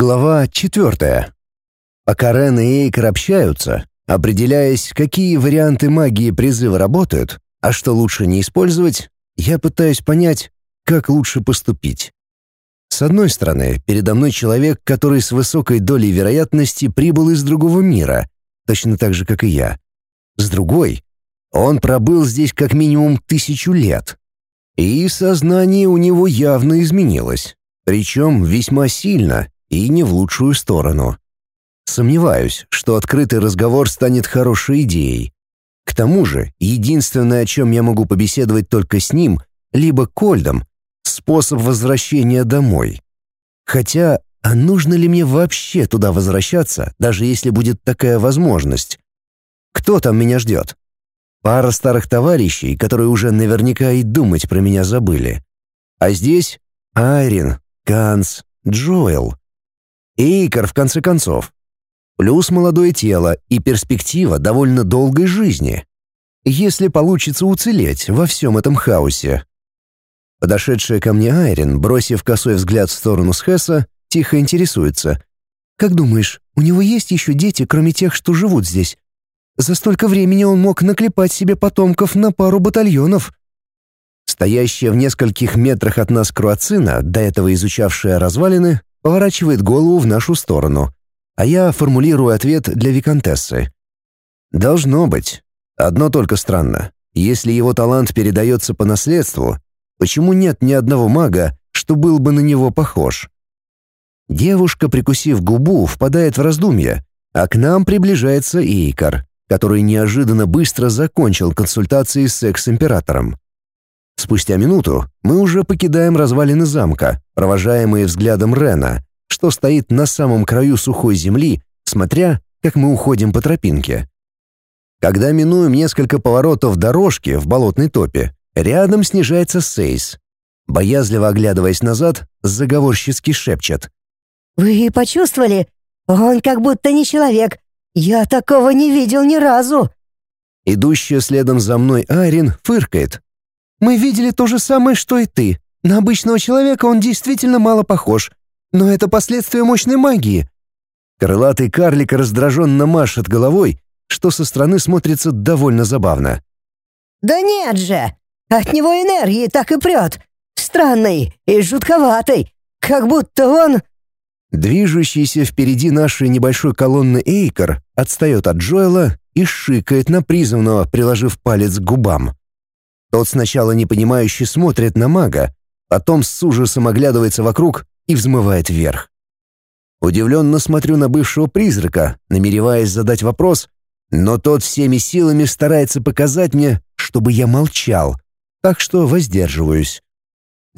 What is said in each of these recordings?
Глава четвертая. Пока Рен и Эйкер общаются, определяясь, какие варианты магии призыва работают, а что лучше не использовать, я пытаюсь понять, как лучше поступить. С одной стороны, передо мной человек, который с высокой долей вероятности прибыл из другого мира, точно так же, как и я. С другой, он пробыл здесь как минимум тысячу лет. И сознание у него явно изменилось, причем весьма сильно и не в лучшую сторону. Сомневаюсь, что открытый разговор станет хорошей идеей. К тому же, единственное, о чем я могу побеседовать только с ним, либо Кольдом, способ возвращения домой. Хотя, а нужно ли мне вообще туда возвращаться, даже если будет такая возможность? Кто там меня ждет? Пара старых товарищей, которые уже наверняка и думать про меня забыли. А здесь Айрин, Ганс, Джоэл. Эйкер, в конце концов. Плюс молодое тело и перспектива довольно долгой жизни. Если получится уцелеть во всем этом хаосе. Подошедшая ко мне Айрин, бросив косой взгляд в сторону Схесса, тихо интересуется. «Как думаешь, у него есть еще дети, кроме тех, что живут здесь? За столько времени он мог наклепать себе потомков на пару батальонов». Стоящая в нескольких метрах от нас Круацина, до этого изучавшая развалины, поворачивает голову в нашу сторону, а я формулирую ответ для виконтессы. Должно быть. Одно только странно. Если его талант передается по наследству, почему нет ни одного мага, что был бы на него похож? Девушка, прикусив губу, впадает в раздумья, а к нам приближается Икар, который неожиданно быстро закончил консультации с экс-императором. Спустя минуту мы уже покидаем развалины замка, провожаемые взглядом Рена, что стоит на самом краю сухой земли, смотря, как мы уходим по тропинке. Когда минуем несколько поворотов дорожки в болотной топе, рядом снижается Сейс. Боязливо оглядываясь назад, заговорщицки шепчет. «Вы почувствовали? Он как будто не человек. Я такого не видел ни разу». Идущая следом за мной Айрин фыркает, мы видели то же самое, что и ты. На обычного человека он действительно мало похож. Но это последствия мощной магии». Крылатый карлик раздраженно машет головой, что со стороны смотрится довольно забавно. «Да нет же! От него энергии так и прет. Странный и жутковатый. Как будто он...» Движущийся впереди нашей небольшой колонны Эйкер отстает от Джоэла и шикает на призванного, приложив палец к губам. Тот сначала непонимающе смотрит на мага, потом с ужасом оглядывается вокруг и взмывает вверх. Удивленно смотрю на бывшего призрака, намереваясь задать вопрос, но тот всеми силами старается показать мне, чтобы я молчал, так что воздерживаюсь.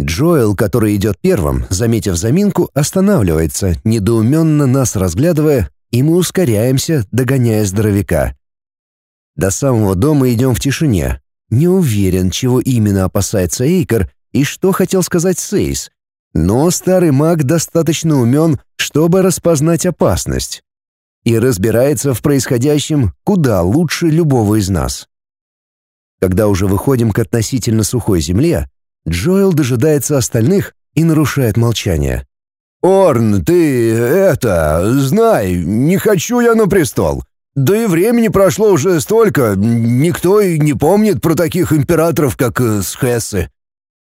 Джоэл, который идет первым, заметив заминку, останавливается, недоуменно нас разглядывая, и мы ускоряемся, догоняя здоровяка. До самого дома идем в тишине, не уверен, чего именно опасается Эйкер и что хотел сказать Сейс, но старый маг достаточно умен, чтобы распознать опасность. И разбирается в происходящем куда лучше любого из нас. Когда уже выходим к относительно сухой земле, Джоэл дожидается остальных и нарушает молчание. «Орн, ты это, знай, не хочу я на престол. Да и времени прошло уже столько, никто и не помнит про таких императоров, как э, Схессы».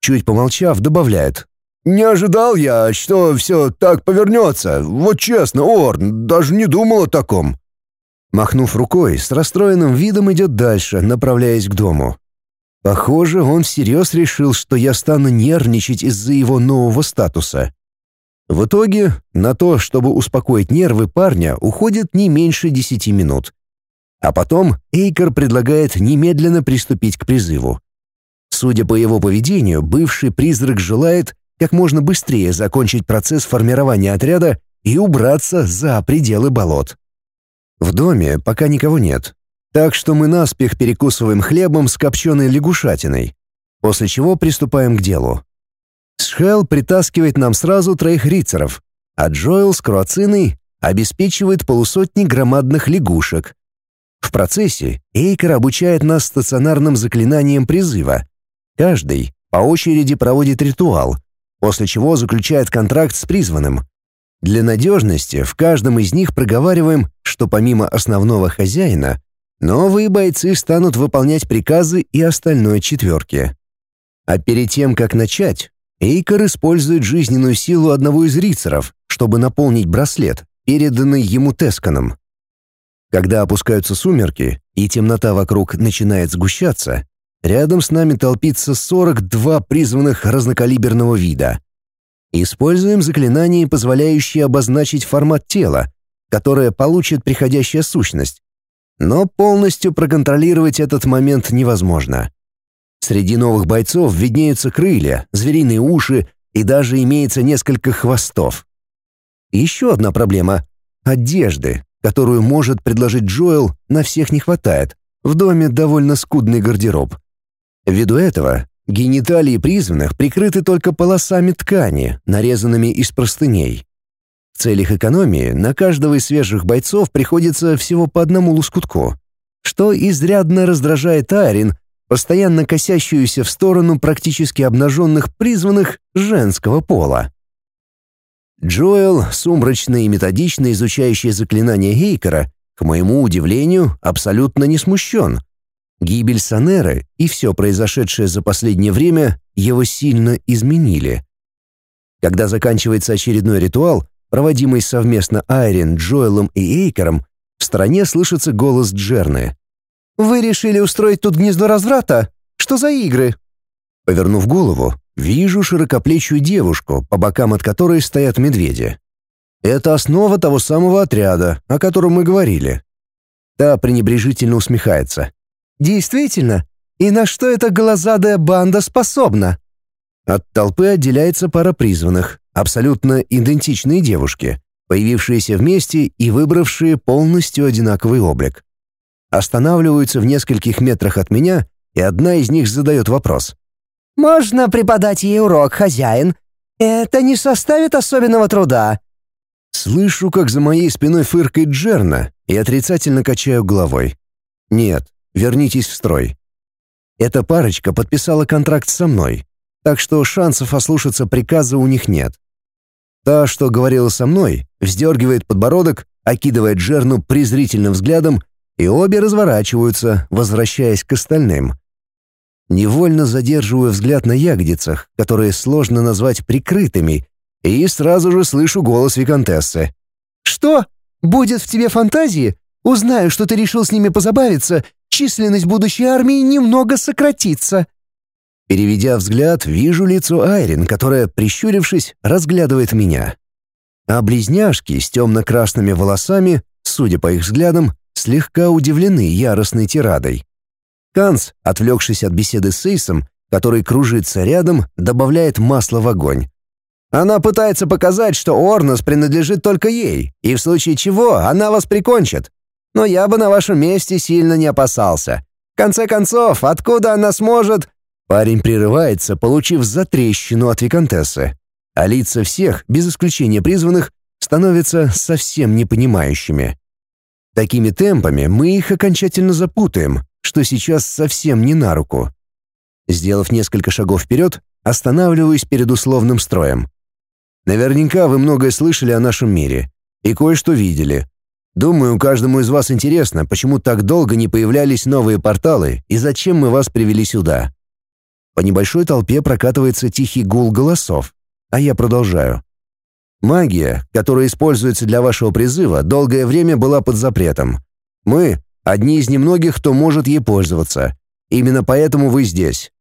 Чуть помолчав, добавляет. «Не ожидал я, что все так повернется. Вот честно, Орн, даже не думал о таком». Махнув рукой, с расстроенным видом идет дальше, направляясь к дому. Похоже, он всерьез решил, что я стану нервничать из-за его нового статуса. В итоге на то, чтобы успокоить нервы парня, уходит не меньше десяти минут. А потом Эйкер предлагает немедленно приступить к призыву. Судя по его поведению, бывший призрак желает как можно быстрее закончить процесс формирования отряда и убраться за пределы болот. В доме пока никого нет, так что мы наспех перекусываем хлебом с копченой лягушатиной, после чего приступаем к делу. Схел притаскивает нам сразу троих рицаров, а Джоэл с Круациной обеспечивает полусотни громадных лягушек. В процессе Эйкер обучает нас стационарным заклинаниям призыва. Каждый по очереди проводит ритуал, после чего заключает контракт с призванным. Для надежности в каждом из них проговариваем, что помимо основного хозяина, новые бойцы станут выполнять приказы и остальной четверки. А перед тем, как начать, Эйкер использует жизненную силу одного из рицаров, чтобы наполнить браслет, переданный ему Тесканом. Когда опускаются сумерки и темнота вокруг начинает сгущаться, рядом с нами толпится 42 призванных разнокалиберного вида. Используем заклинание, позволяющее обозначить формат тела, которое получит приходящая сущность. Но полностью проконтролировать этот момент невозможно. Среди новых бойцов виднеются крылья, звериные уши и даже имеется несколько хвостов. Еще одна проблема — одежды, которую может предложить Джоэл, на всех не хватает. В доме довольно скудный гардероб. Ввиду этого гениталии призванных прикрыты только полосами ткани, нарезанными из простыней. В целях экономии на каждого из свежих бойцов приходится всего по одному лоскутку, что изрядно раздражает Айрин, постоянно косящуюся в сторону практически обнаженных призванных женского пола. Джоэл, сумрачно и методично изучающий заклинания Гейкера, к моему удивлению, абсолютно не смущен. Гибель Санеры и все произошедшее за последнее время его сильно изменили. Когда заканчивается очередной ритуал, проводимый совместно Айрин, Джоэлом и Эйкером, в стороне слышится голос Джерны. «Вы решили устроить тут гнездо разврата? Что за игры?» Повернув голову, Вижу широкоплечую девушку, по бокам от которой стоят медведи. Это основа того самого отряда, о котором мы говорили. Та пренебрежительно усмехается. «Действительно? И на что эта глазадая банда способна?» От толпы отделяется пара призванных, абсолютно идентичные девушки, появившиеся вместе и выбравшие полностью одинаковый облик. Останавливаются в нескольких метрах от меня, и одна из них задает вопрос. Можно преподать ей урок, хозяин. Это не составит особенного труда». Слышу, как за моей спиной фыркает Джерна, и отрицательно качаю головой. «Нет, вернитесь в строй». Эта парочка подписала контракт со мной, так что шансов ослушаться приказа у них нет. Та, что говорила со мной, вздергивает подбородок, окидывает Джерну презрительным взглядом, и обе разворачиваются, возвращаясь к остальным. Невольно задерживаю взгляд на ягодицах, которые сложно назвать прикрытыми, и сразу же слышу голос виконтессы. «Что? Будет в тебе фантазии? Узнаю, что ты решил с ними позабавиться, численность будущей армии немного сократится». Переведя взгляд, вижу лицо Айрин, которая, прищурившись, разглядывает меня. А близняшки с темно-красными волосами, судя по их взглядам, слегка удивлены яростной тирадой. Канц, отвлекшись от беседы с Эйсом, который кружится рядом, добавляет масло в огонь. Она пытается показать, что Орнос принадлежит только ей, и в случае чего она вас прикончит. Но я бы на вашем месте сильно не опасался. В конце концов, откуда она сможет...» Парень прерывается, получив затрещину от виконтессы. А лица всех, без исключения призванных, становятся совсем непонимающими. Такими темпами мы их окончательно запутаем, что сейчас совсем не на руку. Сделав несколько шагов вперед, останавливаюсь перед условным строем. Наверняка вы многое слышали о нашем мире и кое-что видели. Думаю, каждому из вас интересно, почему так долго не появлялись новые порталы и зачем мы вас привели сюда. По небольшой толпе прокатывается тихий гул голосов, а я продолжаю. Магия, которая используется для вашего призыва, долгое время была под запретом. Мы Одни из немногих, кто может ей пользоваться. Именно поэтому вы здесь.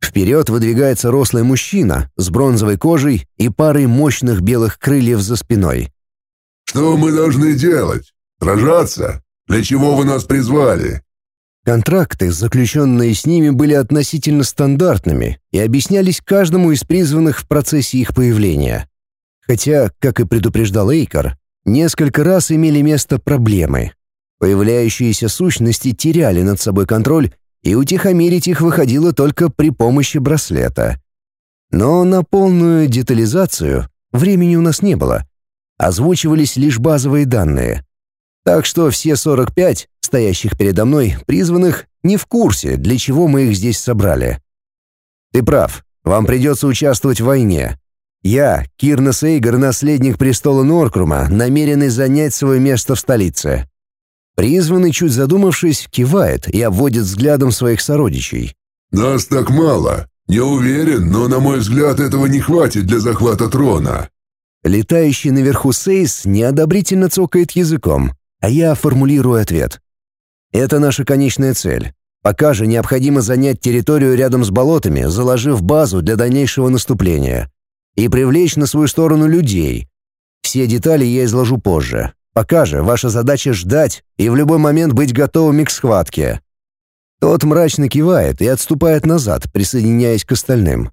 Вперед выдвигается рослый мужчина с бронзовой кожей и парой мощных белых крыльев за спиной. «Что мы должны делать? Сражаться? Для чего вы нас призвали?» Контракты, заключенные с ними, были относительно стандартными и объяснялись каждому из призванных в процессе их появления. Хотя, как и предупреждал Эйкар, несколько раз имели место проблемы, Появляющиеся сущности теряли над собой контроль, и утихомирить их выходило только при помощи браслета. Но на полную детализацию времени у нас не было. Озвучивались лишь базовые данные. Так что все 45, стоящих передо мной, призванных, не в курсе, для чего мы их здесь собрали. Ты прав, вам придется участвовать в войне. Я, Кирнос Эйгор, наследник престола Норкрума, намеренный занять свое место в столице. Призванный, чуть задумавшись, кивает и обводит взглядом своих сородичей. «Нас так мало. Не уверен, но, на мой взгляд, этого не хватит для захвата трона». Летающий наверху Сейс неодобрительно цокает языком, а я формулирую ответ. Это наша конечная цель. Пока же необходимо занять территорию рядом с болотами, заложив базу для дальнейшего наступления. И привлечь на свою сторону людей. Все детали я изложу позже. Пока же ваша задача ждать и в любой момент быть готовыми к схватке. Тот мрачно кивает и отступает назад, присоединяясь к остальным.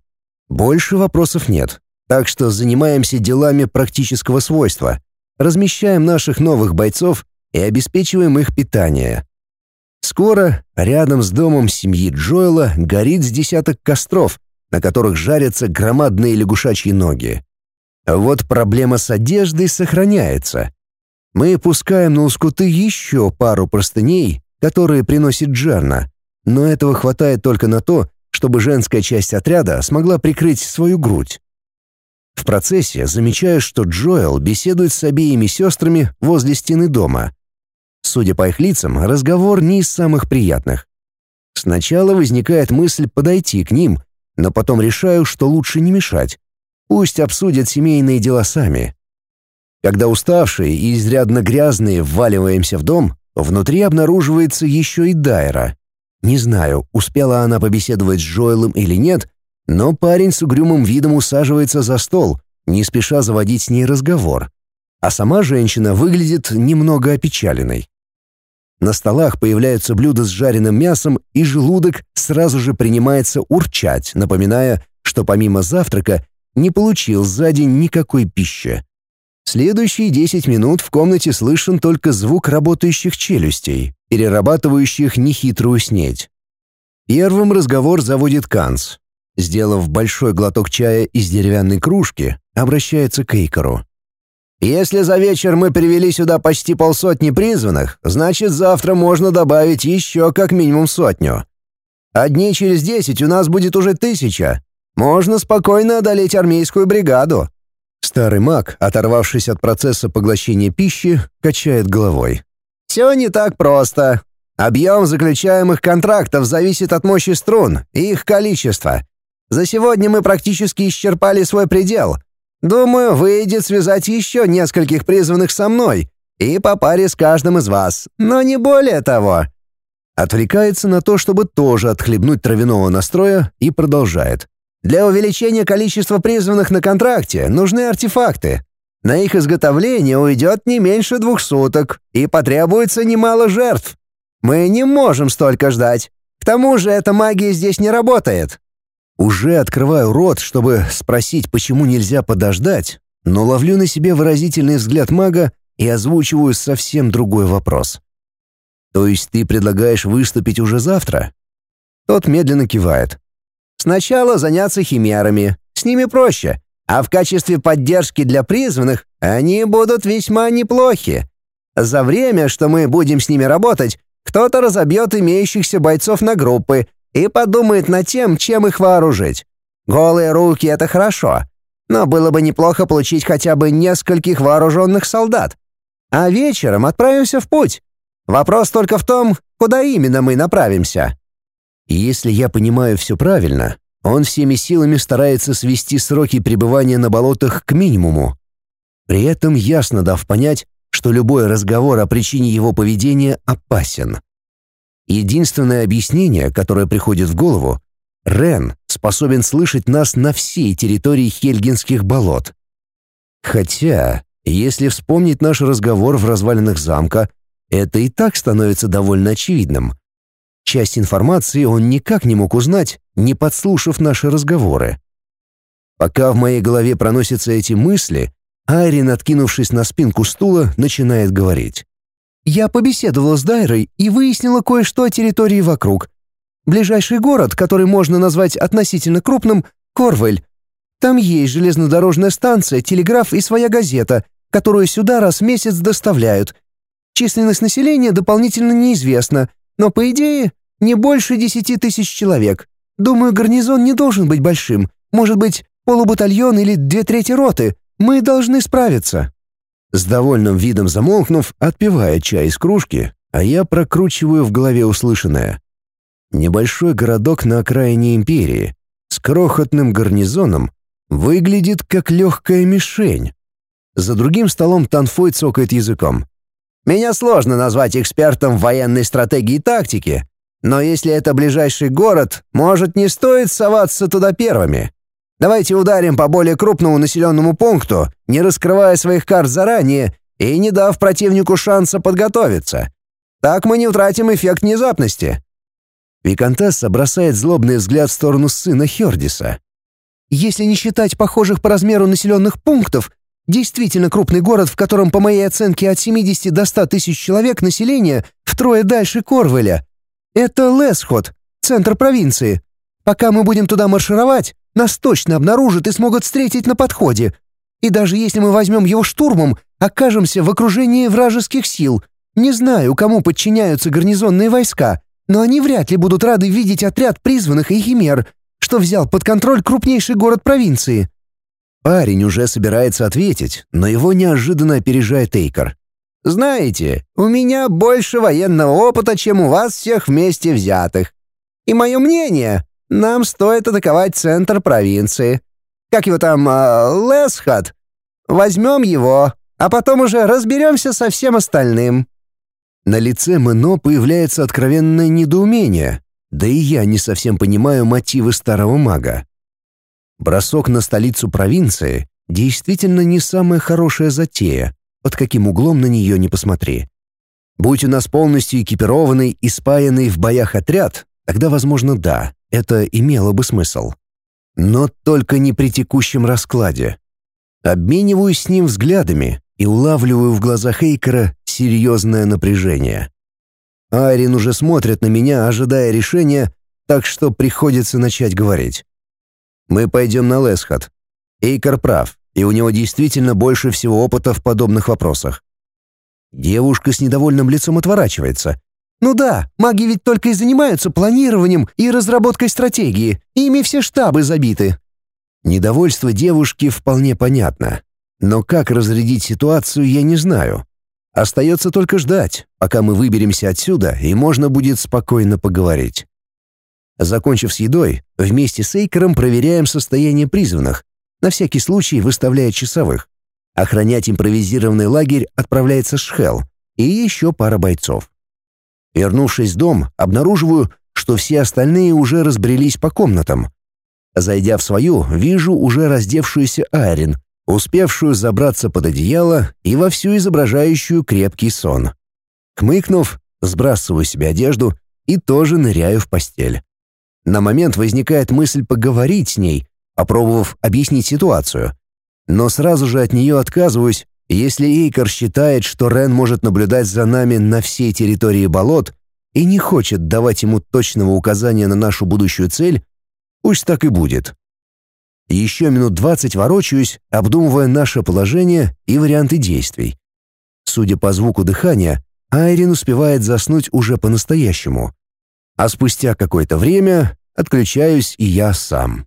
Больше вопросов нет, так что занимаемся делами практического свойства. Размещаем наших новых бойцов и обеспечиваем их питание. Скоро рядом с домом семьи Джоэла горит с десяток костров, на которых жарятся громадные лягушачьи ноги. Вот проблема с одеждой сохраняется. Мы пускаем на ускуты еще пару простыней, которые приносит Джерна, но этого хватает только на то, чтобы женская часть отряда смогла прикрыть свою грудь. В процессе замечаю, что Джоэл беседует с обеими сестрами возле стены дома. Судя по их лицам, разговор не из самых приятных. Сначала возникает мысль подойти к ним, но потом решаю, что лучше не мешать. Пусть обсудят семейные дела сами. Когда уставшие и изрядно грязные вваливаемся в дом, внутри обнаруживается еще и Дайра. Не знаю, успела она побеседовать с Джоэлом или нет, но парень с угрюмым видом усаживается за стол, не спеша заводить с ней разговор. А сама женщина выглядит немного опечаленной. На столах появляются блюда с жареным мясом, и желудок сразу же принимается урчать, напоминая, что помимо завтрака не получил за день никакой пищи. Следующие 10 минут в комнате слышен только звук работающих челюстей, перерабатывающих нехитрую снедь. Первым разговор заводит Канц. Сделав большой глоток чая из деревянной кружки, обращается к Эйкору. Если за вечер мы привели сюда почти полсотни призванных, значит, завтра можно добавить еще как минимум сотню. А дней через десять у нас будет уже тысяча. Можно спокойно одолеть армейскую бригаду». Старый маг, оторвавшись от процесса поглощения пищи, качает головой. «Все не так просто. Объем заключаемых контрактов зависит от мощи струн и их количества. За сегодня мы практически исчерпали свой предел, Думаю, выйдет связать еще нескольких призванных со мной и по паре с каждым из вас, но не более того». Отвлекается на то, чтобы тоже отхлебнуть травяного настроя и продолжает. «Для увеличения количества призванных на контракте нужны артефакты. На их изготовление уйдет не меньше двух суток и потребуется немало жертв. Мы не можем столько ждать. К тому же эта магия здесь не работает. Уже открываю рот, чтобы спросить, почему нельзя подождать, но ловлю на себе выразительный взгляд мага и озвучиваю совсем другой вопрос. «То есть ты предлагаешь выступить уже завтра?» Тот медленно кивает. «Сначала заняться химерами. С ними проще. А в качестве поддержки для призванных они будут весьма неплохи. За время, что мы будем с ними работать, кто-то разобьет имеющихся бойцов на группы и подумает над тем, чем их вооружить. Голые руки — это хорошо, но было бы неплохо получить хотя бы нескольких вооруженных солдат. А вечером отправимся в путь. Вопрос только в том, куда именно мы направимся. Если я понимаю все правильно, он всеми силами старается свести сроки пребывания на болотах к минимуму. При этом ясно дав понять, что любой разговор о причине его поведения опасен. Единственное объяснение, которое приходит в голову, Рен способен слышать нас на всей территории Хельгинских болот. Хотя, если вспомнить наш разговор в развалинах замка, это и так становится довольно очевидным. Часть информации он никак не мог узнать, не подслушав наши разговоры. Пока в моей голове проносятся эти мысли, Айрин, откинувшись на спинку стула, начинает говорить. Я побеседовала с Дайрой и выяснила кое-что о территории вокруг. Ближайший город, который можно назвать относительно крупным, Корвель. Там есть железнодорожная станция, телеграф и своя газета, которую сюда раз в месяц доставляют. Численность населения дополнительно неизвестна, но, по идее, не больше десяти тысяч человек. Думаю, гарнизон не должен быть большим, может быть, Полубатальон или две трети роты. Мы должны справиться». С довольным видом замолкнув, отпивая чай из кружки, а я прокручиваю в голове услышанное. Небольшой городок на окраине империи с крохотным гарнизоном выглядит как легкая мишень. За другим столом Танфой цокает языком. «Меня сложно назвать экспертом в военной стратегии и тактике, но если это ближайший город, может, не стоит соваться туда первыми. Давайте ударим по более крупному населенному пункту, не раскрывая своих карт заранее и не дав противнику шанса подготовиться. Так мы не утратим эффект внезапности». Викантесса бросает злобный взгляд в сторону сына Хердиса. «Если не считать похожих по размеру населенных пунктов, действительно крупный город, в котором, по моей оценке, от 70 до 100 тысяч человек населения, втрое дальше Корвеля. Это Лесхот, центр провинции. Пока мы будем туда маршировать, нас точно обнаружат и смогут встретить на подходе. И даже если мы возьмем его штурмом, окажемся в окружении вражеских сил. Не знаю, кому подчиняются гарнизонные войска, но они вряд ли будут рады видеть отряд призванных и химер, что взял под контроль крупнейший город провинции». Парень уже собирается ответить, но его неожиданно опережает Эйкер. «Знаете, у меня больше военного опыта, чем у вас всех вместе взятых. И мое мнение, нам стоит атаковать центр провинции. Как его там, э, Лесхат? Возьмем его, а потом уже разберемся со всем остальным». На лице Мэно появляется откровенное недоумение, да и я не совсем понимаю мотивы старого мага. Бросок на столицу провинции действительно не самая хорошая затея, под каким углом на нее не посмотри. Будь у нас полностью экипированный и спаянный в боях отряд, тогда, возможно, да, это имело бы смысл. Но только не при текущем раскладе. Обмениваюсь с ним взглядами и улавливаю в глазах Эйкера серьезное напряжение. Айрин уже смотрит на меня, ожидая решения, так что приходится начать говорить. «Мы пойдем на Лесхат. Эйкер прав, и у него действительно больше всего опыта в подобных вопросах». Девушка с недовольным лицом отворачивается, ну да, маги ведь только и занимаются планированием и разработкой стратегии. Ими все штабы забиты. Недовольство девушки вполне понятно. Но как разрядить ситуацию, я не знаю. Остается только ждать, пока мы выберемся отсюда, и можно будет спокойно поговорить. Закончив с едой, вместе с Эйкером проверяем состояние призванных, на всякий случай выставляя часовых. Охранять импровизированный лагерь отправляется Шхел и еще пара бойцов. Вернувшись в дом, обнаруживаю, что все остальные уже разбрелись по комнатам. Зайдя в свою, вижу уже раздевшуюся Айрин, успевшую забраться под одеяло и вовсю изображающую крепкий сон. Хмыкнув, сбрасываю себе одежду и тоже ныряю в постель. На момент возникает мысль поговорить с ней, попробовав объяснить ситуацию. Но сразу же от нее отказываюсь, если Эйкер считает, что Рен может наблюдать за нами на всей территории болот и не хочет давать ему точного указания на нашу будущую цель, пусть так и будет. Еще минут двадцать ворочаюсь, обдумывая наше положение и варианты действий. Судя по звуку дыхания, Айрин успевает заснуть уже по-настоящему. А спустя какое-то время отключаюсь и я сам.